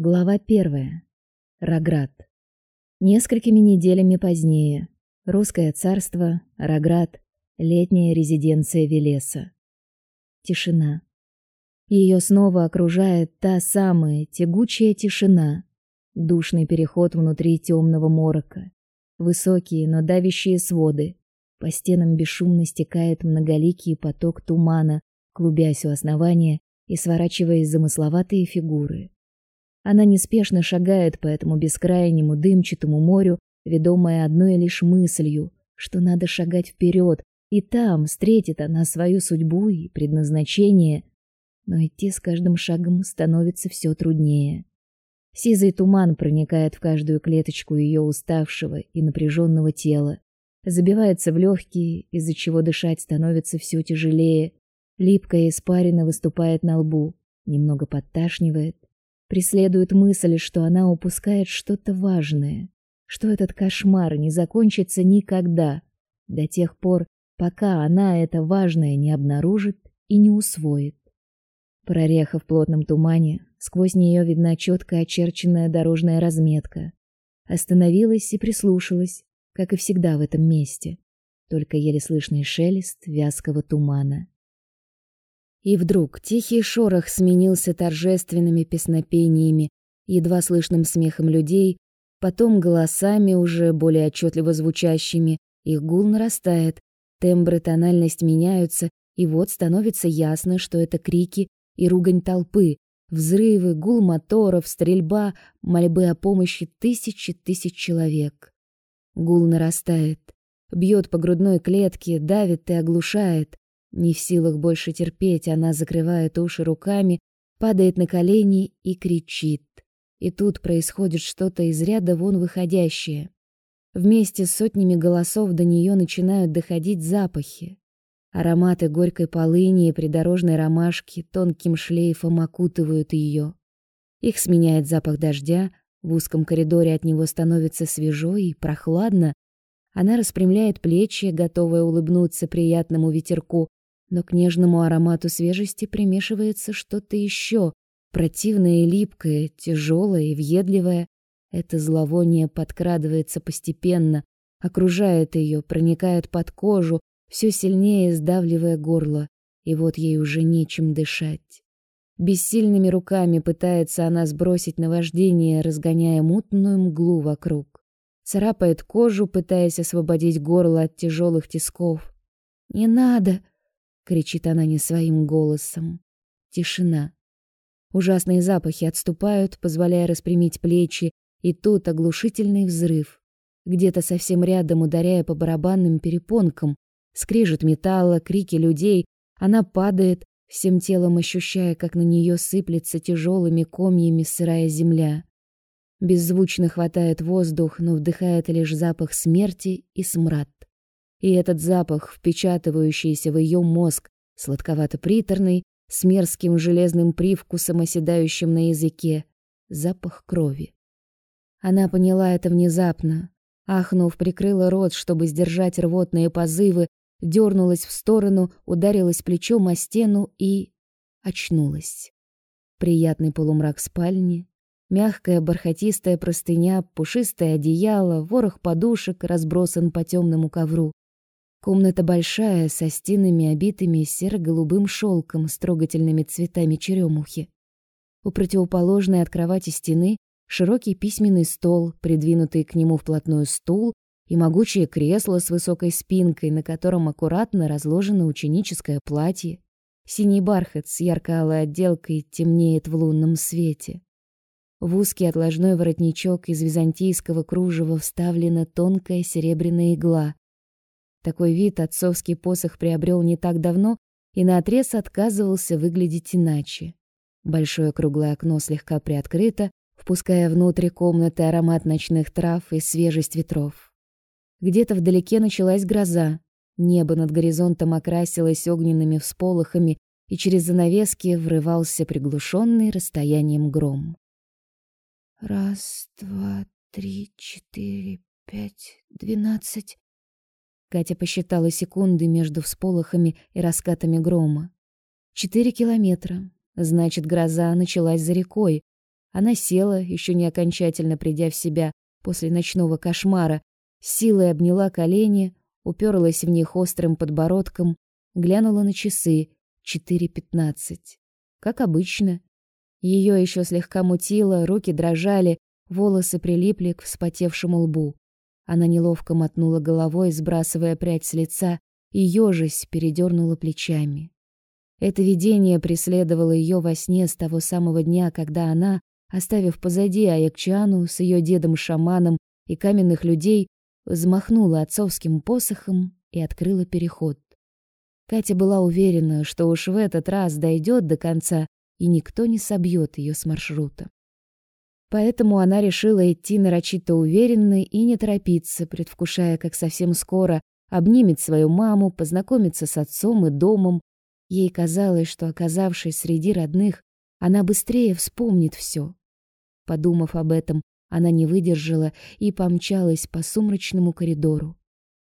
Глава первая. Роград. Несколькими неделями позднее. Русское царство, Роград, летняя резиденция Велеса. Тишина. Ее снова окружает та самая тягучая тишина. Душный переход внутри темного морока. Высокие, но давящие своды. По стенам бесшумно стекает многоликий поток тумана, клубясь у основания и сворачиваясь замысловатые фигуры. Она неспешно шагает по этому бескрайнему дымчатому морю, ведомая одной лишь мыслью, что надо шагать вперед, и там встретит она свою судьбу и предназначение. Но идти с каждым шагом становится все труднее. Сизый туман проникает в каждую клеточку ее уставшего и напряженного тела, забивается в легкие, из-за чего дышать становится все тяжелее. Липкая испарина выступает на лбу, немного подташнивает, Преследует мысль, что она упускает что-то важное, что этот кошмар не закончится никогда, до тех пор, пока она это важное не обнаружит и не усвоит. Прореха в плотном тумане, сквозь нее видна четко очерченная дорожная разметка. Остановилась и прислушалась, как и всегда в этом месте, только еле слышный шелест вязкого тумана. И вдруг тихий шорох сменился торжественными песнопениями, едва слышным смехом людей, потом голосами уже более отчетливо звучащими. Их гул нарастает, тембры, тональность меняются, и вот становится ясно, что это крики и ругань толпы, взрывы, гул моторов, стрельба, мольбы о помощи тысячи тысяч человек. Гул нарастает, бьет по грудной клетке, давит и оглушает. Не в силах больше терпеть, она закрывает уши руками, падает на колени и кричит. И тут происходит что-то из ряда вон выходящее. Вместе с сотнями голосов до нее начинают доходить запахи. Ароматы горькой полыни и придорожной ромашки тонким шлейфом окутывают ее. Их сменяет запах дождя, в узком коридоре от него становится свежо и прохладно. Она распрямляет плечи, готовая улыбнуться приятному ветерку, но к нежному аромату свежести примешивается что-то еще, противное липкое, тяжелое и въедливое. Это зловоние подкрадывается постепенно, окружает ее, проникает под кожу, все сильнее сдавливая горло, и вот ей уже нечем дышать. Бессильными руками пытается она сбросить наваждение, разгоняя мутную мглу вокруг. Царапает кожу, пытаясь освободить горло от тяжелых тисков. «Не надо!» Кричит она не своим голосом. Тишина. Ужасные запахи отступают, позволяя распрямить плечи, и тут оглушительный взрыв. Где-то совсем рядом, ударяя по барабанным перепонкам, скрежет металла, крики людей, она падает, всем телом ощущая, как на нее сыплется тяжелыми комьями сырая земля. Беззвучно хватает воздух, но вдыхает лишь запах смерти и смрад. И этот запах, впечатывающийся в ее мозг, сладковато-приторный, с мерзким железным привкусом, оседающим на языке, запах крови. Она поняла это внезапно. Ахнув, прикрыла рот, чтобы сдержать рвотные позывы, дернулась в сторону, ударилась плечом о стену и очнулась. Приятный полумрак спальни, мягкая бархатистая простыня, пушистое одеяло, ворох подушек разбросан по темному ковру. Комната большая, со стенами, обитыми серо-голубым шелком с трогательными цветами черемухи. У противоположной от кровати стены широкий письменный стол, придвинутый к нему вплотную стул и могучее кресло с высокой спинкой, на котором аккуратно разложено ученическое платье. Синий бархат с ярко-алой отделкой темнеет в лунном свете. В узкий отложной воротничок из византийского кружева вставлена тонкая серебряная игла, такой вид отцовский посох приобрел не так давно и наотрез отказывался выглядеть иначе. Большое круглое окно слегка приоткрыто, впуская внутрь комнаты аромат ночных трав и свежесть ветров. Где-то вдалеке началась гроза. Небо над горизонтом окрасилось огненными всполохами, и через занавески врывался приглушенный расстоянием гром. «Раз, два, три, четыре, пять, двенадцать...» Катя посчитала секунды между всполохами и раскатами грома. Четыре километра. Значит, гроза началась за рекой. Она села, еще не окончательно придя в себя после ночного кошмара, силой обняла колени, уперлась в них острым подбородком, глянула на часы. Четыре пятнадцать. Как обычно. Ее еще слегка мутило, руки дрожали, волосы прилипли к вспотевшему лбу. Она неловко мотнула головой, сбрасывая прядь с лица, и ёжись передернула плечами. Это видение преследовало ее во сне с того самого дня, когда она, оставив позади Аякчану с ее дедом-шаманом и каменных людей, взмахнула отцовским посохом и открыла переход. Катя была уверена, что уж в этот раз дойдет до конца, и никто не собьет ее с маршрута. Поэтому она решила идти нарочито уверенно и не торопиться, предвкушая, как совсем скоро обнимет свою маму, познакомится с отцом и домом. Ей казалось, что, оказавшись среди родных, она быстрее вспомнит все. Подумав об этом, она не выдержала и помчалась по сумрачному коридору.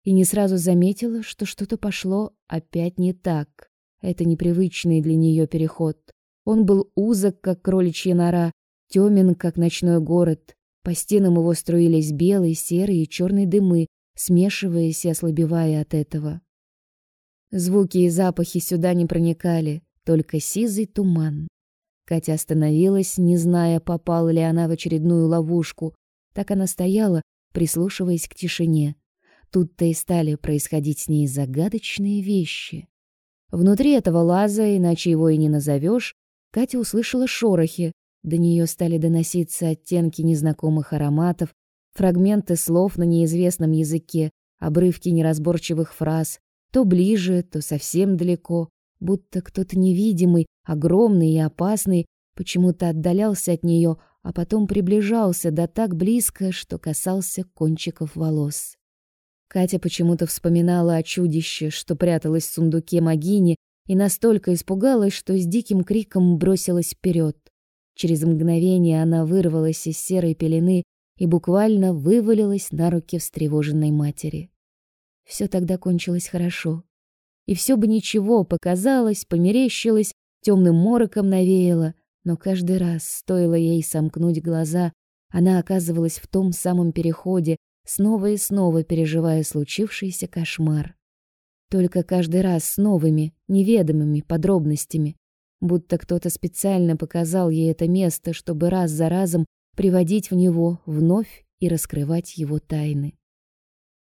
И не сразу заметила, что что-то пошло опять не так. Это непривычный для нее переход. Он был узок, как кроличья нора, темен, как ночной город. По стенам его струились белые, серые и черные дымы, смешиваясь и ослабевая от этого. Звуки и запахи сюда не проникали, только сизый туман. Катя остановилась, не зная, попала ли она в очередную ловушку. Так она стояла, прислушиваясь к тишине. Тут-то и стали происходить с ней загадочные вещи. Внутри этого лаза, иначе его и не назовешь, Катя услышала шорохи. До нее стали доноситься оттенки незнакомых ароматов, фрагменты слов на неизвестном языке, обрывки неразборчивых фраз, то ближе, то совсем далеко, будто кто-то невидимый, огромный и опасный, почему-то отдалялся от нее, а потом приближался да так близко, что касался кончиков волос. Катя почему-то вспоминала о чудище, что пряталось в сундуке Магини, и настолько испугалась, что с диким криком бросилась вперед. Через мгновение она вырвалась из серой пелены и буквально вывалилась на руки встревоженной матери. Все тогда кончилось хорошо. И все бы ничего, показалось, померещилось, темным мороком навеяло, но каждый раз, стоило ей сомкнуть глаза, она оказывалась в том самом переходе, снова и снова переживая случившийся кошмар. Только каждый раз с новыми, неведомыми подробностями, будто кто-то специально показал ей это место, чтобы раз за разом приводить в него вновь и раскрывать его тайны.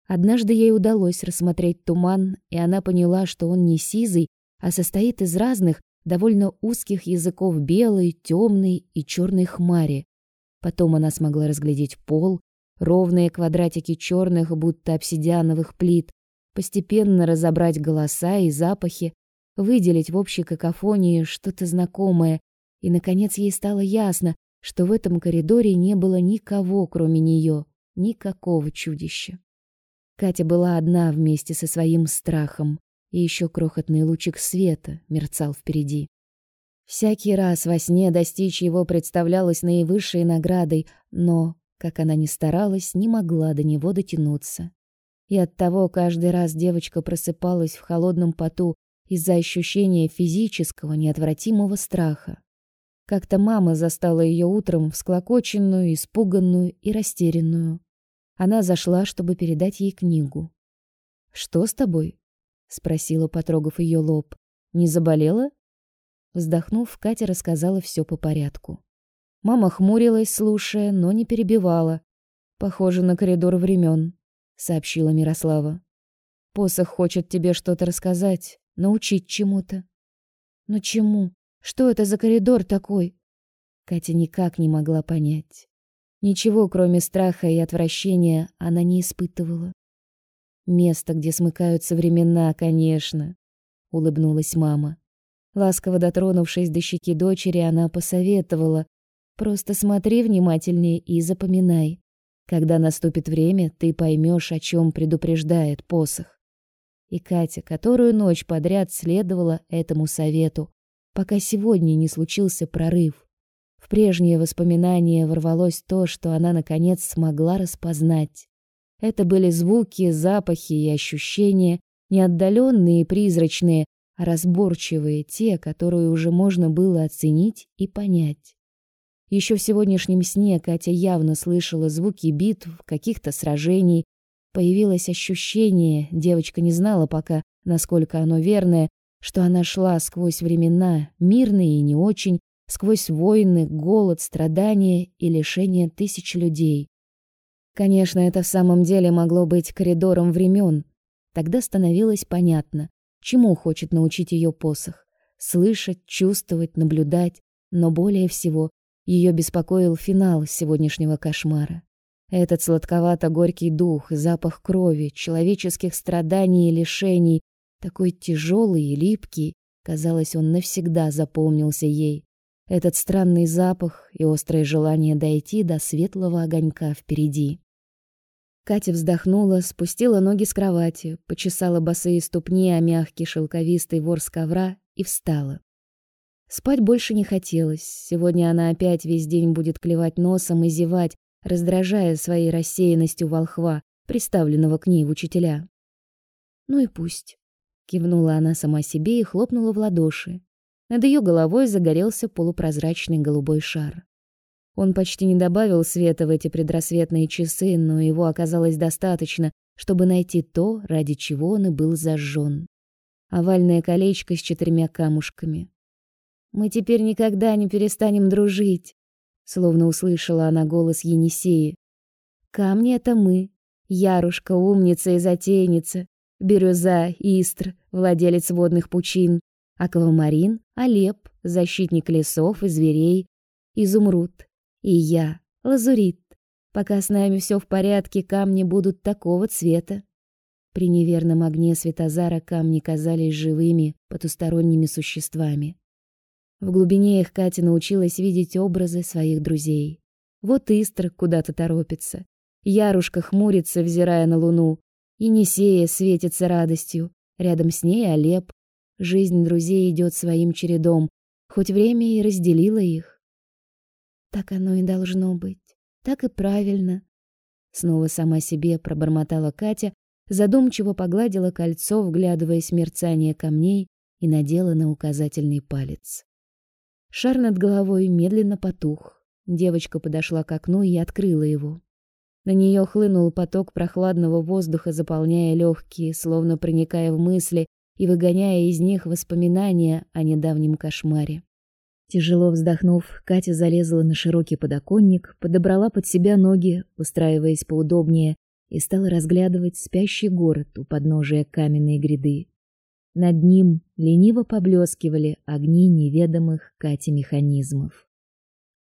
Однажды ей удалось рассмотреть туман, и она поняла, что он не сизый, а состоит из разных, довольно узких языков белой, темной и черной хмари. Потом она смогла разглядеть пол, ровные квадратики черных, будто обсидиановых плит, постепенно разобрать голоса и запахи, выделить в общей какофонии что-то знакомое, и, наконец, ей стало ясно, что в этом коридоре не было никого, кроме нее, никакого чудища. Катя была одна вместе со своим страхом, и еще крохотный лучик света мерцал впереди. Всякий раз во сне достичь его представлялось наивысшей наградой, но, как она ни старалась, не могла до него дотянуться. И оттого каждый раз девочка просыпалась в холодном поту из-за ощущения физического неотвратимого страха. Как-то мама застала ее утром всклокоченную, испуганную и растерянную. Она зашла, чтобы передать ей книгу. «Что с тобой?» — спросила, потрогав ее лоб. «Не заболела?» Вздохнув, Катя рассказала все по порядку. Мама хмурилась, слушая, но не перебивала. «Похоже на коридор времен», — сообщила Мирослава. «Посох хочет тебе что-то рассказать, научить чему-то». «Но чему? Что это за коридор такой?» Катя никак не могла понять. Ничего, кроме страха и отвращения, она не испытывала. Место, где смыкаются времена, конечно, улыбнулась мама. Ласково дотронувшись до щеки дочери, она посоветовала: "Просто смотри внимательнее и запоминай. Когда наступит время, ты поймешь, о чем предупреждает посох". И Катя, которую ночь подряд следовала этому совету, пока сегодня не случился прорыв. В прежние воспоминания ворвалось то, что она наконец смогла распознать. Это были звуки, запахи и ощущения, не отдаленные и призрачные, а разборчивые, те, которые уже можно было оценить и понять. Еще в сегодняшнем сне Катя явно слышала звуки битв, каких-то сражений. Появилось ощущение, девочка не знала пока, насколько оно верное, что она шла сквозь времена, мирные и не очень, сквозь войны, голод, страдания и лишение тысяч людей. Конечно, это в самом деле могло быть коридором времен. Тогда становилось понятно, чему хочет научить ее посох: слышать, чувствовать, наблюдать, но более всего ее беспокоил финал сегодняшнего кошмара. Этот сладковато-горький дух, запах крови, человеческих страданий и лишений, такой тяжелый и липкий, казалось, он навсегда запомнился ей. Этот странный запах и острое желание дойти до светлого огонька впереди. Катя вздохнула, спустила ноги с кровати, почесала босые ступни о мягкий шелковистый ворс ковра и встала. Спать больше не хотелось. Сегодня она опять весь день будет клевать носом и зевать, раздражая своей рассеянностью волхва, приставленного к ней учителя. Ну и пусть, кивнула она сама себе и хлопнула в ладоши. Над ее головой загорелся полупрозрачный голубой шар. Он почти не добавил света в эти предрассветные часы, но его оказалось достаточно, чтобы найти то, ради чего он и был зажжен. Овальное колечко с четырьмя камушками. Мы теперь никогда не перестанем дружить, словно услышала она голос Енисеи. Камни это мы. Ярушка, умница и затейница, Бирюза, Истр, владелец водных пучин, Аквамарин, Алеп, защитник лесов и зверей, Изумруд и я, Лазурит. Пока с нами все в порядке, камни будут такого цвета. При неверном огне Светозара камни казались живыми, потусторонними существами. В глубине их Катя научилась видеть образы своих друзей. Вот Истр куда-то торопится. Ярушка хмурится, взирая на луну. И Несея светится радостью. Рядом с ней Олеп. Жизнь друзей идет своим чередом, хоть время и разделило их. Так оно и должно быть. Так и правильно. Снова сама себе пробормотала Катя, задумчиво погладила кольцо, вглядываясь в мерцание камней, и надела на указательный палец. Шар над головой медленно потух. Девочка подошла к окну и открыла его. На нее хлынул поток прохладного воздуха, заполняя легкие, словно проникая в мысли и выгоняя из них воспоминания о недавнем кошмаре. Тяжело вздохнув, Катя залезла на широкий подоконник, подобрала под себя ноги, устраиваясь поудобнее, и стала разглядывать спящий город у подножия каменной гряды. Над ним лениво поблескивали огни неведомых Кате механизмов.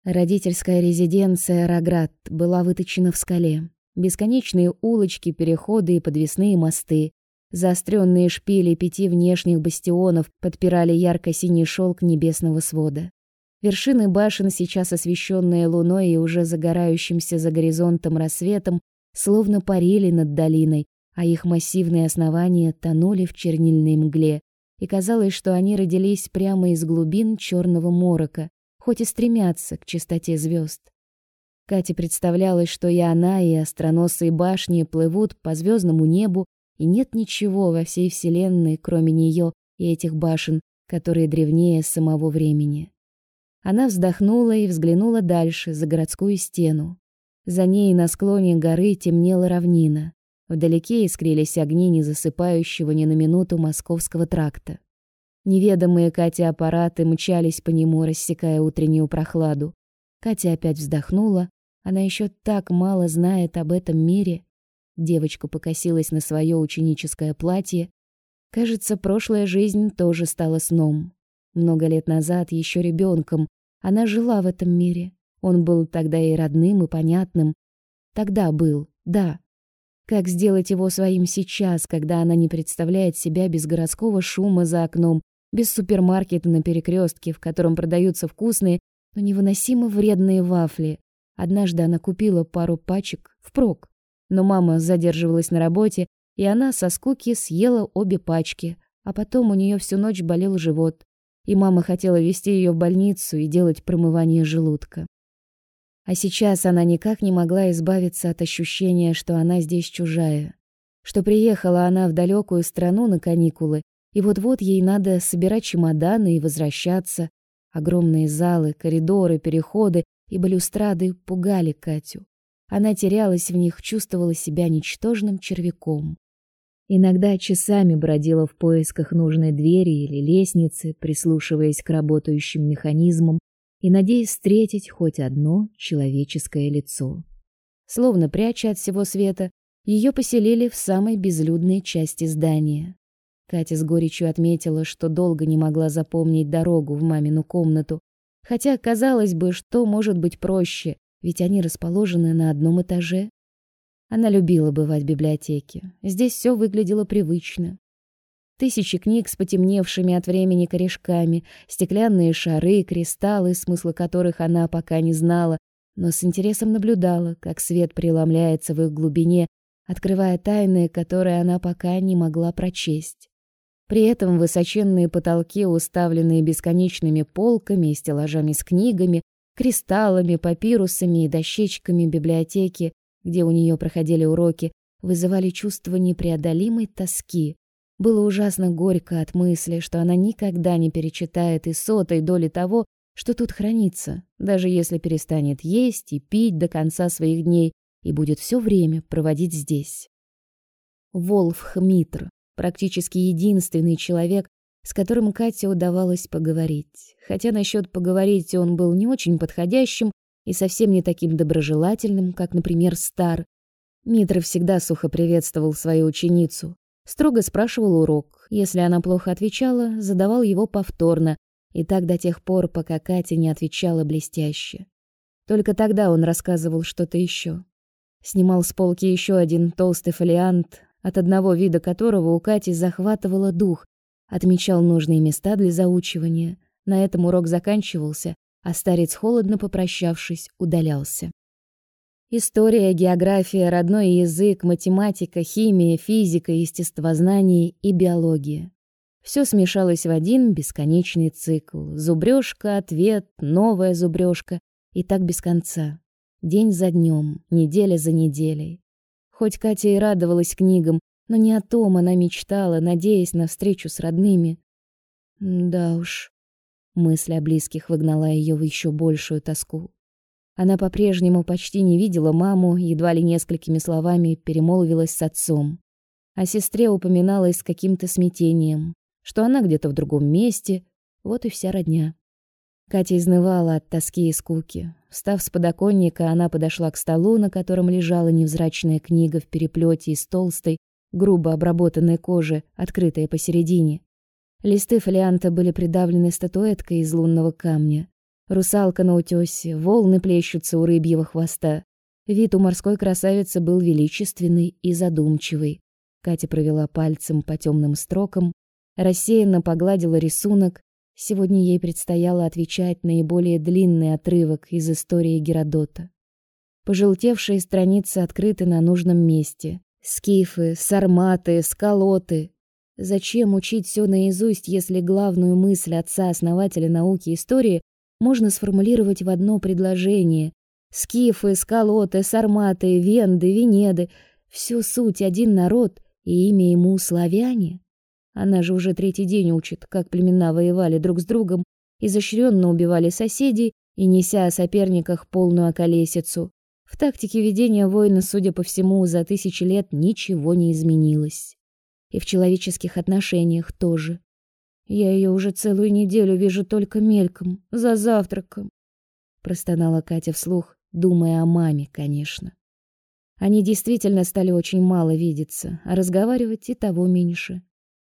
Родительская резиденция Роград была выточена в скале. Бесконечные улочки, переходы и подвесные мосты, заостренные шпили пяти внешних бастионов подпирали ярко-синий шелк небесного свода. Вершины башен, сейчас освещенные луной и уже загорающимся за горизонтом рассветом, словно парили над долиной, а их массивные основания тонули в чернильной мгле, и казалось, что они родились прямо из глубин черного морока, хоть и стремятся к чистоте звезд. Кате представлялось, что и она, и остроносые башни плывут по звездному небу, и нет ничего во всей вселенной, кроме нее и этих башен, которые древнее самого времени. Она вздохнула и взглянула дальше, за городскую стену. За ней на склоне горы темнела равнина. Вдалеке искрились огни не засыпающего ни на минуту московского тракта. Неведомые Кате аппараты мчались по нему, рассекая утреннюю прохладу. Катя опять вздохнула. Она еще так мало знает об этом мире. Девочка покосилась на свое ученическое платье. Кажется, прошлая жизнь тоже стала сном. Много лет назад, еще ребенком, она жила в этом мире. Он был тогда и родным, и понятным. Тогда был, да, как сделать его своим сейчас, когда она не представляет себя без городского шума за окном, без супермаркета на перекрестке, в котором продаются вкусные, но невыносимо вредные вафли. Однажды она купила пару пачек впрок, но мама задерживалась на работе, и она со скуки съела обе пачки, а потом у нее всю ночь болел живот, и мама хотела везти ее в больницу и делать промывание желудка. А сейчас она никак не могла избавиться от ощущения, что она здесь чужая, что приехала она в далекую страну на каникулы, и вот-вот ей надо собирать чемоданы и возвращаться. Огромные залы, коридоры, переходы, и балюстрады пугали Катю. Она терялась в них, чувствовала себя ничтожным червяком. Иногда часами бродила в поисках нужной двери или лестницы, прислушиваясь к работающим механизмам и надеясь встретить хоть одно человеческое лицо. Словно пряча от всего света, ее поселили в самой безлюдной части здания. Катя с горечью отметила, что долго не могла запомнить дорогу в мамину комнату, хотя казалось бы, что может быть проще, ведь они расположены на одном этаже. Она любила бывать в библиотеке. Здесь все выглядело привычно. Тысячи книг с потемневшими от времени корешками, стеклянные шары, кристаллы, смысла которых она пока не знала, но с интересом наблюдала, как свет преломляется в их глубине, открывая тайны, которые она пока не могла прочесть. При этом высоченные потолки, уставленные бесконечными полками и стеллажами с книгами, кристаллами, папирусами и дощечками библиотеки, где у нее проходили уроки, вызывали чувство непреодолимой тоски. Было ужасно горько от мысли, что она никогда не перечитает и сотой доли того, что тут хранится, даже если перестанет есть и пить до конца своих дней и будет все время проводить здесь. Волф Хмитр практически единственный человек, с которым Кате удавалось поговорить. Хотя насчет поговорить он был не очень подходящим и совсем не таким доброжелательным, как, например, Стар. Митра всегда сухо приветствовал свою ученицу, строго спрашивал урок. Если она плохо отвечала, задавал его повторно, и так до тех пор, пока Катя не отвечала блестяще. Только тогда он рассказывал что-то еще. Снимал с полки еще один толстый фолиант, от одного вида которого у Кати захватывало дух, отмечал нужные места для заучивания. На этом урок заканчивался, а старец, холодно попрощавшись, удалялся. История, география, родной язык, математика, химия, физика, естествознание и биология. Все смешалось в один бесконечный цикл. Зубрёжка, ответ, новая зубрёжка. И так без конца. День за днем, неделя за неделей. Хоть Катя и радовалась книгам, но не о том она мечтала, надеясь на встречу с родными. Да уж. Мысль о близких выгнала ее в еще большую тоску. Она по-прежнему почти не видела маму, едва ли несколькими словами перемолвилась с отцом. О сестре упоминалась с каким-то смятением, что она где-то в другом месте, вот и вся родня. Катя изнывала от тоски и скуки. Встав с подоконника, она подошла к столу, на котором лежала невзрачная книга в переплете из толстой, грубо обработанной кожи, открытая посередине. Листы фолианта были придавлены статуэткой из лунного камня. Русалка на утёсе, волны плещутся у рыбьего хвоста. Вид у морской красавицы был величественный и задумчивый. Катя провела пальцем по темным строкам, рассеянно погладила рисунок, Сегодня ей предстояло отвечать наиболее длинный отрывок из истории Геродота. Пожелтевшие страницы открыты на нужном месте. Скифы, сарматы, скалоты. Зачем учить все наизусть, если главную мысль отца-основателя науки истории можно сформулировать в одно предложение? Скифы, скалоты, сарматы, венды, венеды — всю суть один народ, и имя ему славяне. Она же уже третий день учит, как племена воевали друг с другом, изощренно убивали соседей и неся о соперниках полную околесицу. В тактике ведения войны, судя по всему, за тысячи лет ничего не изменилось. И в человеческих отношениях тоже. Я ее уже целую неделю вижу только мельком, за завтраком. Простонала Катя вслух, думая о маме, конечно. Они действительно стали очень мало видеться, а разговаривать и того меньше.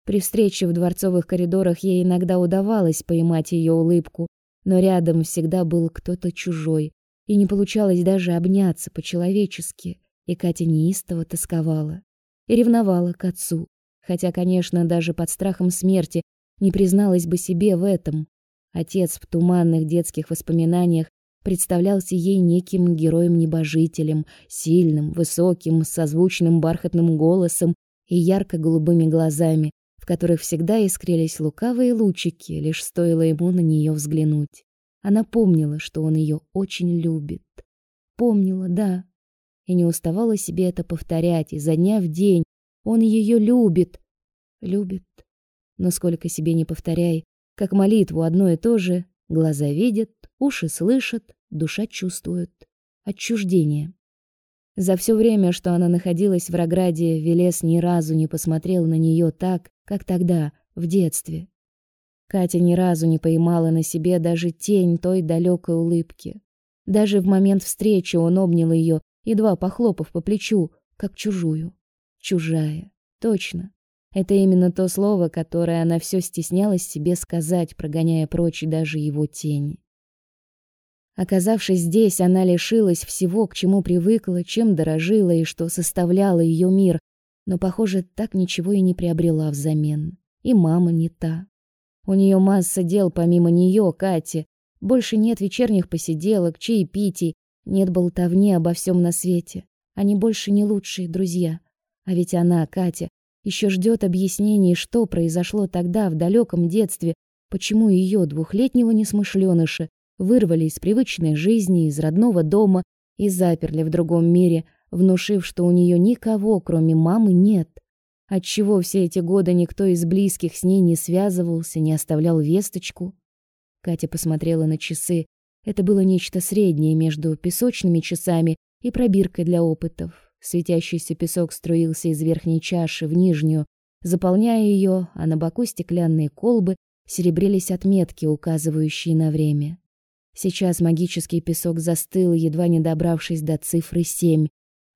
При встрече в дворцовых коридорах ей иногда удавалось поймать ее улыбку, но рядом всегда был кто-то чужой, и не получалось даже обняться по-человечески, и Катя неистово тосковала и ревновала к отцу, хотя, конечно, даже под страхом смерти не призналась бы себе в этом. Отец в туманных детских воспоминаниях представлялся ей неким героем-небожителем, сильным, высоким, со звучным бархатным голосом и ярко-голубыми глазами, в которых всегда искрились лукавые лучики, лишь стоило ему на нее взглянуть. Она помнила, что он ее очень любит. Помнила, да, и не уставала себе это повторять изо дня в день. Он ее любит. Любит. Но сколько себе не повторяй, как молитву одно и то же, глаза видят, уши слышат, душа чувствует. Отчуждение. За все время, что она находилась в Рограде, Велес ни разу не посмотрел на нее так, как тогда, в детстве. Катя ни разу не поймала на себе даже тень той далекой улыбки. Даже в момент встречи он обнял ее, едва похлопав по плечу, как чужую. Чужая. Точно. Это именно то слово, которое она все стеснялась себе сказать, прогоняя прочь даже его тень. Оказавшись здесь, она лишилась всего, к чему привыкла, чем дорожила и что составляло ее мир, но, похоже, так ничего и не приобрела взамен. И мама не та. У нее масса дел помимо нее, Кати. Больше нет вечерних посиделок, чаепитий, нет болтовни обо всем на свете. Они больше не лучшие друзья. А ведь она, Катя, еще ждет объяснений, что произошло тогда в далеком детстве, почему ее двухлетнего несмышленыша вырвали из привычной жизни, из родного дома и заперли в другом мире, внушив, что у нее никого, кроме мамы, нет. Отчего все эти годы никто из близких с ней не связывался, не оставлял весточку? Катя посмотрела на часы. Это было нечто среднее между песочными часами и пробиркой для опытов. Светящийся песок струился из верхней чаши в нижнюю, заполняя ее, а на боку стеклянные колбы серебрились отметки, указывающие на время. Сейчас магический песок застыл, едва не добравшись до цифры семь.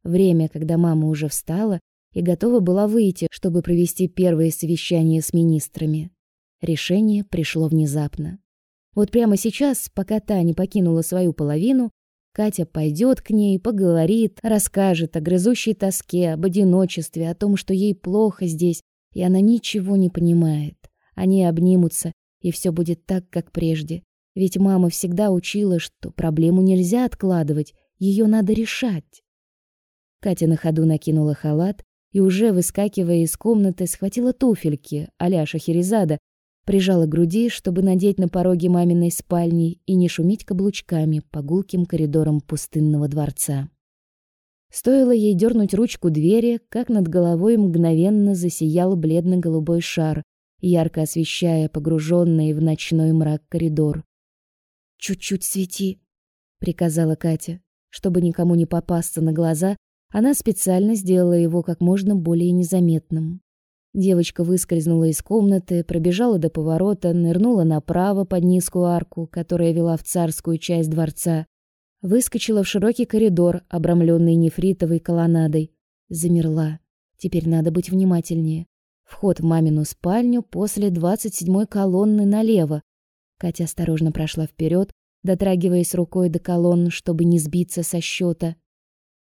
Время, когда мама уже встала и готова была выйти, чтобы провести первое совещание с министрами. Решение пришло внезапно. Вот прямо сейчас, пока та не покинула свою половину, Катя пойдет к ней, поговорит, расскажет о грызущей тоске, об одиночестве, о том, что ей плохо здесь, и она ничего не понимает. Они обнимутся, и все будет так, как прежде. Ведь мама всегда учила, что проблему нельзя откладывать, ее надо решать. Катя на ходу накинула халат и уже выскакивая из комнаты, схватила туфельки а-ля Шахерезада, прижала к груди, чтобы надеть на пороге маминой спальни и не шуметь каблучками по гулким коридорам пустынного дворца. Стоило ей дернуть ручку двери, как над головой мгновенно засиял бледно-голубой шар, ярко освещая погруженный в ночной мрак коридор. Чуть-чуть свети, приказала Катя. Чтобы никому не попасться на глаза, она специально сделала его как можно более незаметным. Девочка выскользнула из комнаты, пробежала до поворота, нырнула направо под низкую арку, которая вела в царскую часть дворца, выскочила в широкий коридор, обрамленный нефритовой колоннадой, замерла. Теперь надо быть внимательнее. Вход в мамину спальню после двадцать седьмой колонны налево, Катя осторожно прошла вперед, дотрагиваясь рукой до колонн, чтобы не сбиться со счета.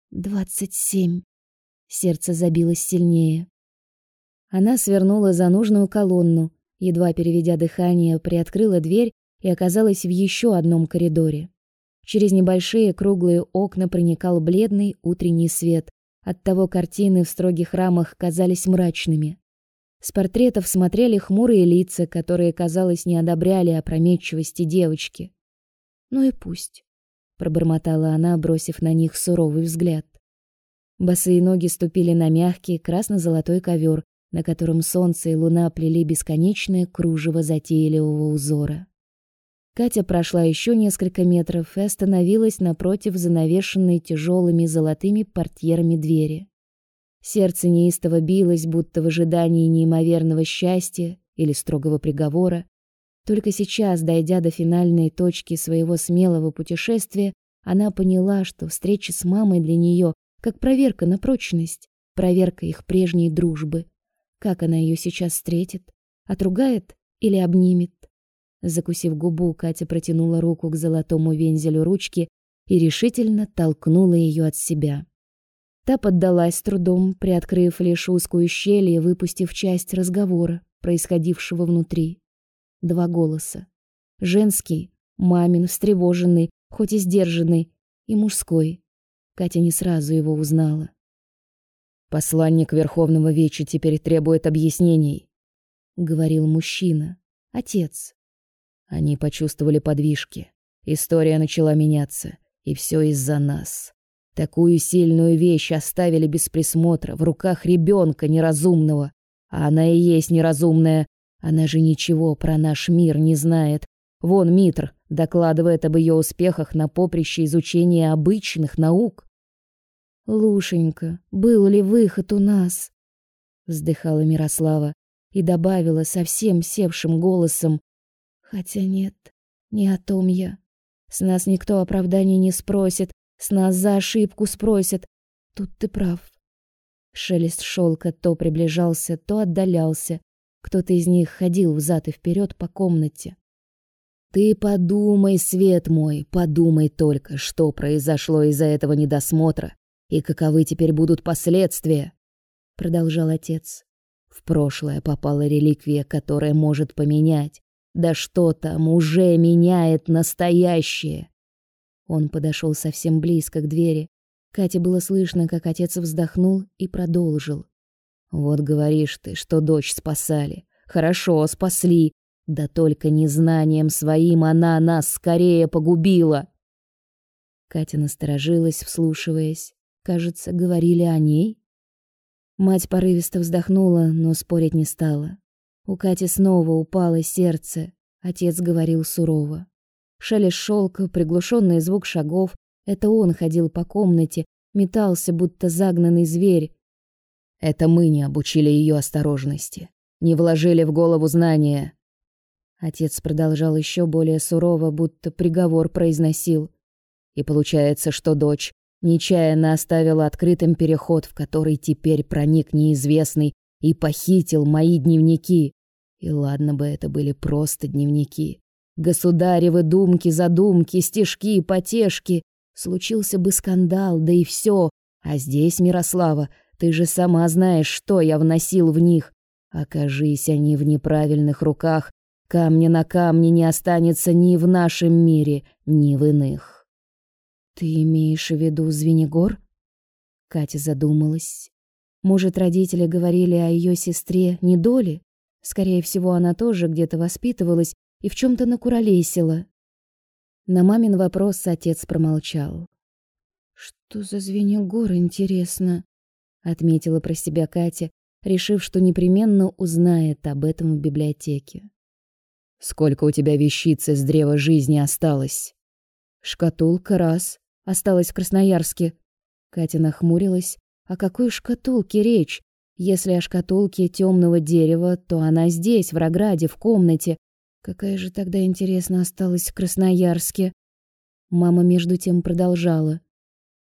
«Двадцать семь». Сердце забилось сильнее. Она свернула за нужную колонну, едва переведя дыхание, приоткрыла дверь и оказалась в еще одном коридоре. Через небольшие круглые окна проникал бледный утренний свет. Оттого картины в строгих рамах казались мрачными. С портретов смотрели хмурые лица, которые, казалось, не одобряли опрометчивости девочки. Ну и пусть, пробормотала она, бросив на них суровый взгляд. Босые ноги ступили на мягкий красно-золотой ковер, на котором солнце и луна плели бесконечное кружево затейливого узора. Катя прошла еще несколько метров и остановилась напротив занавешенной тяжелыми золотыми портьерами двери. Сердце неистово билось, будто в ожидании неимоверного счастья или строгого приговора. Только сейчас, дойдя до финальной точки своего смелого путешествия, она поняла, что встреча с мамой для нее как проверка на прочность, проверка их прежней дружбы. Как она ее сейчас встретит? Отругает или обнимет? Закусив губу, Катя протянула руку к золотому вензелю ручки и решительно толкнула ее от себя. Та поддалась с трудом, приоткрыв лишь узкую щель и выпустив часть разговора, происходившего внутри. Два голоса. Женский, мамин, встревоженный, хоть и сдержанный, и мужской. Катя не сразу его узнала. «Посланник Верховного Веча теперь требует объяснений», — говорил мужчина, отец. Они почувствовали подвижки. История начала меняться, и все из-за нас. Такую сильную вещь оставили без присмотра в руках ребенка неразумного. А она и есть неразумная. Она же ничего про наш мир не знает. Вон Митр, докладывает об ее успехах на поприще изучения обычных наук. Лушенька, был ли выход у нас? вздыхала Мирослава и добавила совсем севшим голосом: хотя нет, не о том я. С нас никто оправданий не спросит, с нас за ошибку спросят. Тут ты прав. Шелест шелка то приближался, то отдалялся. Кто-то из них ходил взад и вперед по комнате. Ты подумай, свет мой, подумай только, что произошло из-за этого недосмотра и каковы теперь будут последствия, продолжал отец. В прошлое попала реликвия, которая может поменять, да что там, уже меняет настоящее. Он подошел совсем близко к двери. Кате было слышно, как отец вздохнул и продолжил. Вот говоришь ты, что дочь спасали. Хорошо, спасли. Да только незнанием своим она нас скорее погубила. Катя насторожилась, вслушиваясь. Кажется, говорили о ней. Мать порывисто вздохнула, но спорить не стала. У Кати снова упало сердце. Отец говорил сурово. Шелест шелка, приглушенный звук шагов. Это он ходил по комнате, метался, будто загнанный зверь. Это мы не обучили ее осторожности, не вложили в голову знания. Отец продолжал еще более сурово, будто приговор произносил. И получается, что дочь нечаянно оставила открытым переход, в который теперь проник неизвестный и похитил мои дневники. И ладно бы это были просто дневники. Государевы думки, задумки, стишки, потешки. Случился бы скандал, да и все. А здесь, Мирослава, ты же сама знаешь, что я вносил в них. Окажись они в неправильных руках, камня на камне не останется ни в нашем мире, ни в иных. Ты имеешь в виду Звенигор? Катя задумалась. Может, родители говорили о ее сестре недоле? Скорее всего, она тоже где-то воспитывалась и в чем то накуролесила. На мамин вопрос отец промолчал. Что за Звенигор, интересно, отметила про себя Катя, решив, что непременно узнает об этом в библиотеке. Сколько у тебя вещиц из древа жизни осталось? Шкатулка раз, осталась в Красноярске. Катя нахмурилась. О какой шкатулке речь? Если о шкатулке темного дерева, то она здесь, в Рограде, в комнате. Какая же тогда, интересно, осталась в Красноярске? Мама между тем продолжала.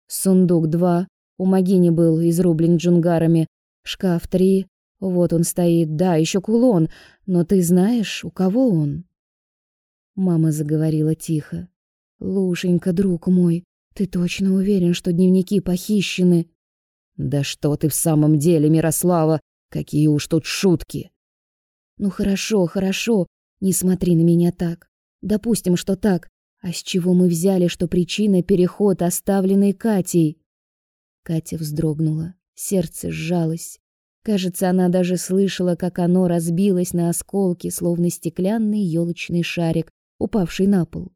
Сундук два, у Магини был изрублен джунгарами. Шкаф три, вот он стоит, да, еще кулон. Но ты знаешь, у кого он? Мама заговорила тихо. Лушенька, друг мой, ты точно уверен, что дневники похищены? Да что ты в самом деле, Мирослава? Какие уж тут шутки. Ну хорошо, хорошо. Не смотри на меня так. Допустим, что так. А с чего мы взяли, что причина переход, оставленный Катей? Катя вздрогнула, сердце сжалось. Кажется, она даже слышала, как оно разбилось на осколки, словно стеклянный елочный шарик, упавший на пол.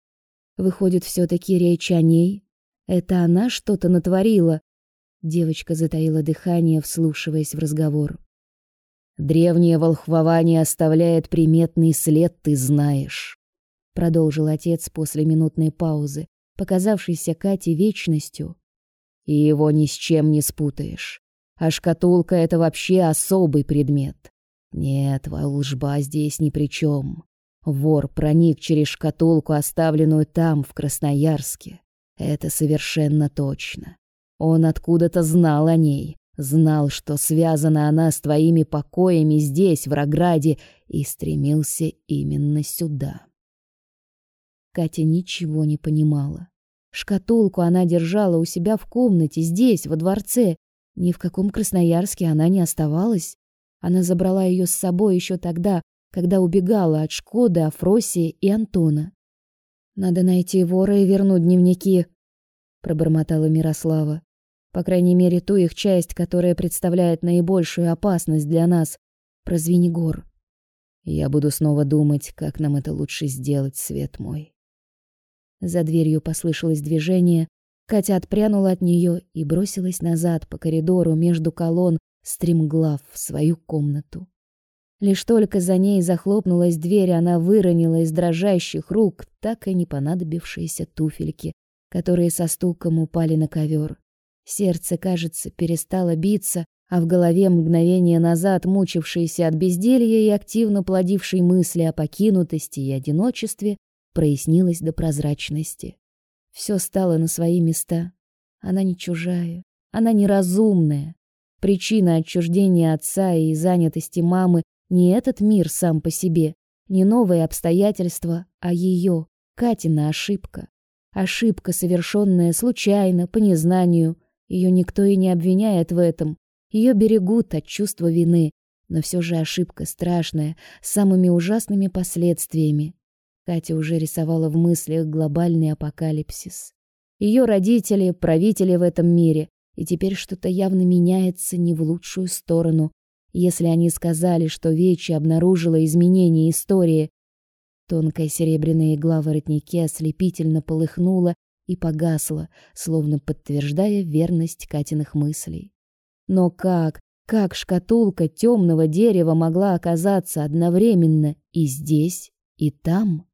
Выходит, все таки речь о ней, это она что-то натворила. Девочка затаила дыхание, вслушиваясь в разговор. Древнее волхвование оставляет приметный след, ты знаешь, продолжил отец после минутной паузы, показавшейся Кате вечностью. И его ни с чем не спутаешь. А шкатулка это вообще особый предмет. Нет, волжба здесь ни при чем. Вор проник через шкатулку, оставленную там, в Красноярске. Это совершенно точно. Он откуда-то знал о ней, знал, что связана она с твоими покоями здесь, в Рограде, и стремился именно сюда. Катя ничего не понимала. Шкатулку она держала у себя в комнате, здесь, во дворце. Ни в каком Красноярске она не оставалась. Она забрала ее с собой еще тогда, когда убегала от Шкоды, Афросии и Антона. Надо найти вора и вернуть дневники, пробормотала Мирослава. По крайней мере, ту их часть, которая представляет наибольшую опасность для нас. Про Звенигор. Я буду снова думать, как нам это лучше сделать, свет мой. За дверью послышалось движение. Катя отпрянула от нее и бросилась назад по коридору между колонн, стремглав в свою комнату. Лишь только за ней захлопнулась дверь, она выронила из дрожащих рук так и не понадобившиеся туфельки, которые со стуком упали на ковер. Сердце, кажется, перестало биться, а в голове мгновение назад мучившейся от безделья и активно плодившей мысли о покинутости и одиночестве прояснилось до прозрачности. Все стало на свои места. Она не чужая, она неразумная. Причина отчуждения отца и занятости мамы не этот мир сам по себе, не новые обстоятельства, а ее, Катина ошибка. Ошибка, совершенная случайно, по незнанию. Ее никто и не обвиняет в этом. Ее берегут от чувства вины, но все же ошибка страшная, с самыми ужасными последствиями. Катя уже рисовала в мыслях глобальный апокалипсис. Ее родители — правители в этом мире, и теперь что-то явно меняется не в лучшую сторону. Если они сказали, что Вечи обнаружила изменение истории, тонкая серебряная игла в воротнике ослепительно полыхнула и погасла, словно подтверждая верность Катиных мыслей. Но как, как шкатулка темного дерева могла оказаться одновременно и здесь, и там?